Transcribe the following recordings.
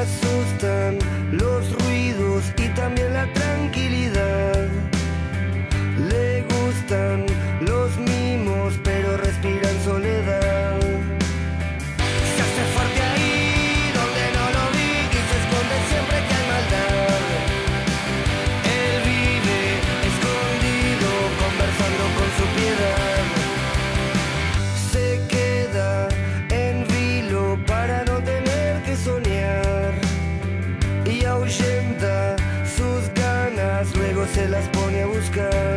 asustan sus ganas, luego se las pone a buscar.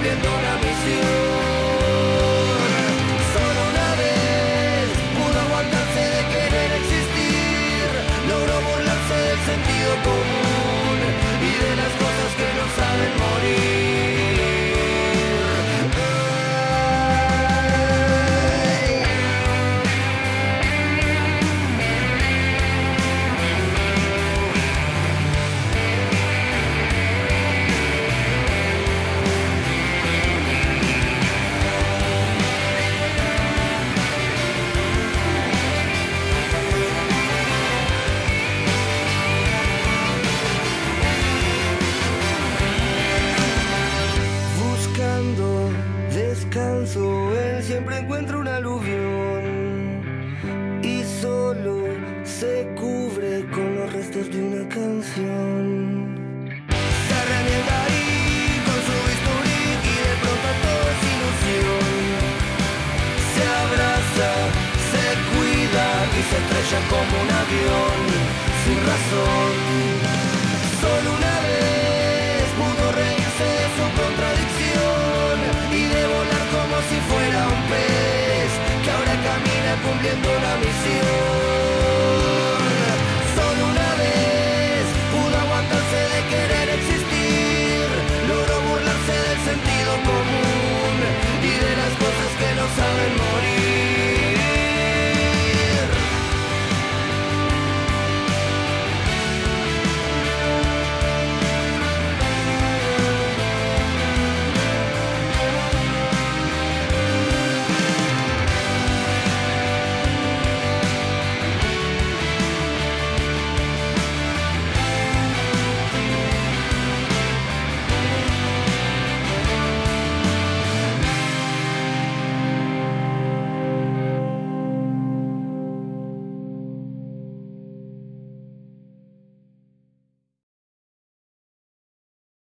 Cumpliendo una misión. Restos de una canción. Se remienda ahí con su y de pronto todo es ilusión. Se abraza, se cuida y se estrella como un avión sin razón. Solo una vez pudo reírse de su contradicción y de volar como si fuera un pez que ahora camina cumpliendo una misión.